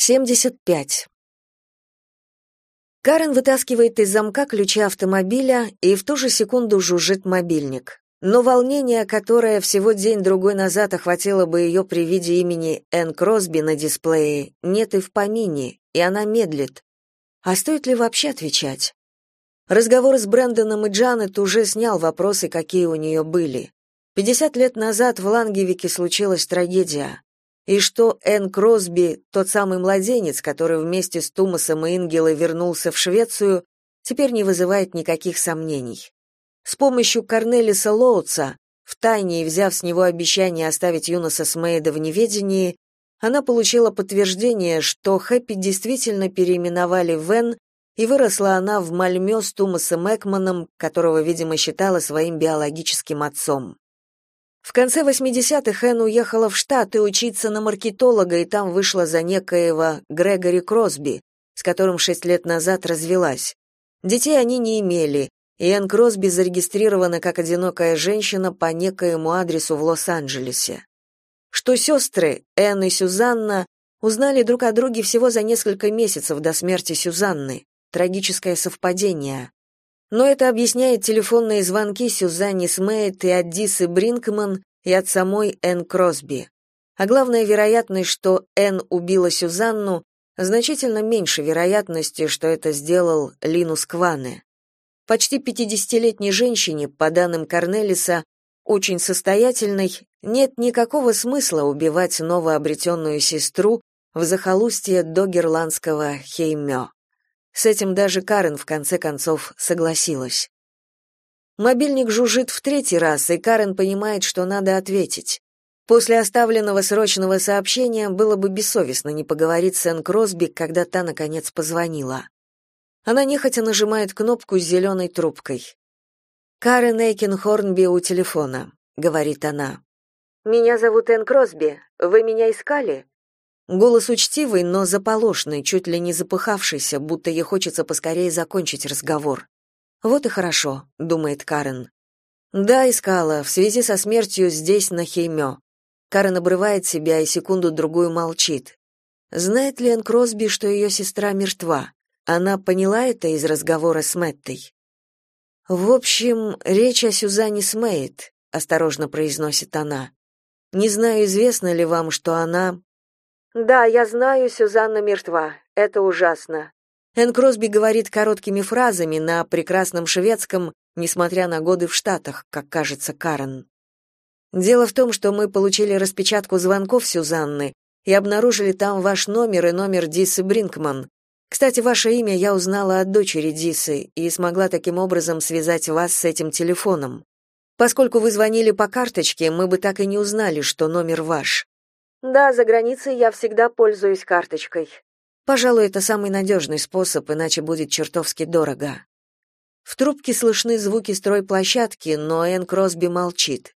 75. Карен вытаскивает из замка ключи автомобиля, и в ту же секунду жужжит мобильник. Но волнение, которое всего день-другой назад охватило бы ее при виде имени Энн Кросби на дисплее, нет и в помине, и она медлит. А стоит ли вообще отвечать? Разговор с Брэндоном и Джанет уже снял вопросы, какие у нее были. Пятьдесят лет назад в Лангевике случилась трагедия и что Энн Кросби, тот самый младенец, который вместе с Тумасом и Ингелой вернулся в Швецию, теперь не вызывает никаких сомнений. С помощью Корнелиса Лоутса, втайне взяв с него обещание оставить Юноса Смейда в неведении, она получила подтверждение, что Хэппи действительно переименовали в Энн, и выросла она в Мальмё с Тумасом Экманом, которого, видимо, считала своим биологическим отцом. В конце 80-х Энн уехала в Штаты учиться на маркетолога и там вышла за некоего Грегори Кросби, с которым шесть лет назад развелась. Детей они не имели, и Энн Кросби зарегистрирована как одинокая женщина по некоему адресу в Лос-Анджелесе. Что сестры, Энн и Сюзанна, узнали друг о друге всего за несколько месяцев до смерти Сюзанны. Трагическое совпадение. Но это объясняет телефонные звонки Сюзанне Смейт и от Дисы Бринкман и от самой Энн Кросби. А главная вероятность, что Энн убила Сюзанну, значительно меньше вероятности, что это сделал Линус Кване. Почти 50-летней женщине, по данным Корнелиса, очень состоятельной, нет никакого смысла убивать новообретенную сестру в захолустье догерландского Хеймё. С этим даже Карен в конце концов согласилась. Мобильник жужжит в третий раз, и Карен понимает, что надо ответить. После оставленного срочного сообщения было бы бессовестно не поговорить с Энн Кросби, когда та, наконец, позвонила. Она нехотя нажимает кнопку с зеленой трубкой. «Карен Эйкин Хорнби у телефона», — говорит она. «Меня зовут Энн Кросби. Вы меня искали?» Голос учтивый, но заполошный, чуть ли не запыхавшийся, будто ей хочется поскорее закончить разговор. «Вот и хорошо», — думает Карен. «Да, искала, в связи со смертью здесь, на Хеймё». Карен обрывает себя и секунду-другую молчит. Знает ли Энн Кросби, что ее сестра мертва? Она поняла это из разговора с Мэттой. «В общем, речь о Сюзанне Смейт», — осторожно произносит она. «Не знаю, известно ли вам, что она да, я знаю, Сюзанна мертва. Это ужасно. Энн Кросби говорит короткими фразами на прекрасном шведском, несмотря на годы в Штатах, как кажется Карен. Дело в том, что мы получили распечатку звонков Сюзанны и обнаружили там ваш номер и номер Дисы Бринкман. Кстати, ваше имя я узнала от дочери Дисы и смогла таким образом связать вас с этим телефоном. Поскольку вы звонили по карточке, мы бы так и не узнали, что номер ваш. Да, за границей я всегда пользуюсь карточкой. Пожалуй, это самый надежный способ, иначе будет чертовски дорого. В трубке слышны звуки стройплощадки, но Энн Кросби молчит.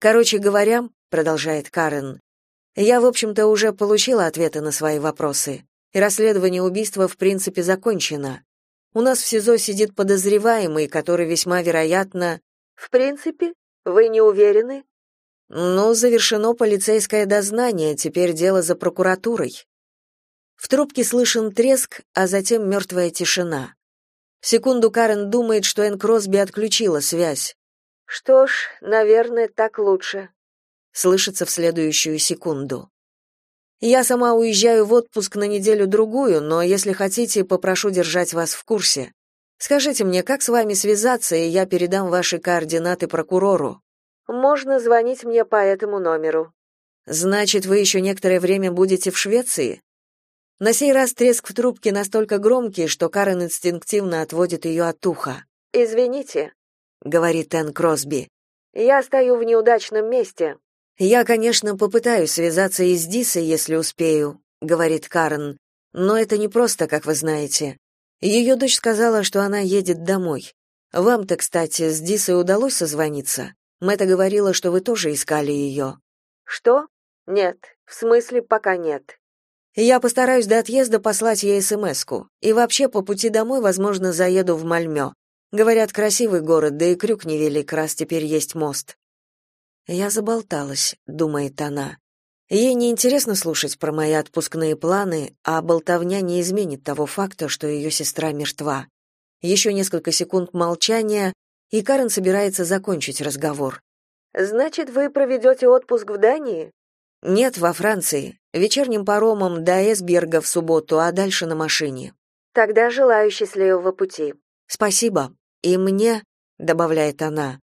Короче говоря, продолжает Карен, я, в общем-то, уже получила ответы на свои вопросы, и расследование убийства в принципе закончено. У нас в СИЗО сидит подозреваемый, который весьма вероятно... В принципе? Вы не уверены? Ну, завершено полицейское дознание, теперь дело за прокуратурой. В трубке слышен треск, а затем мертвая тишина. Секунду Карен думает, что Энн Кросби отключила связь. Что ж, наверное, так лучше. Слышится в следующую секунду. Я сама уезжаю в отпуск на неделю-другую, но если хотите, попрошу держать вас в курсе. Скажите мне, как с вами связаться, и я передам ваши координаты прокурору. Можно звонить мне по этому номеру. Значит, вы еще некоторое время будете в Швеции? На сей раз треск в трубке настолько громкий, что Карен инстинктивно отводит ее от уха. Извините, говорит Энн Кросби. Я стою в неудачном месте. Я, конечно, попытаюсь связаться и с Дисой, если успею, говорит Карен. Но это не просто, как вы знаете. Ее дочь сказала, что она едет домой. Вам-то, кстати, с Дисой удалось созвониться? Мэтта говорила, что вы тоже искали ее». «Что? Нет. В смысле, пока нет». «Я постараюсь до отъезда послать ей СМС-ку. И вообще, по пути домой, возможно, заеду в Мальмё. Говорят, красивый город, да и крюк невелик, раз теперь есть мост». «Я заболталась», — думает она. Ей не интересно слушать про мои отпускные планы, а болтовня не изменит того факта, что ее сестра мертва. Еще несколько секунд молчания, и Карен собирается закончить разговор. Значит, вы проведете отпуск в Дании? Нет, во Франции. Вечерним паромом до Эсберга в субботу, а дальше на машине. Тогда желаю счастливого пути. Спасибо. И мне, добавляет она,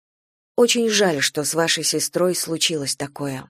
очень жаль, что с вашей сестрой случилось такое.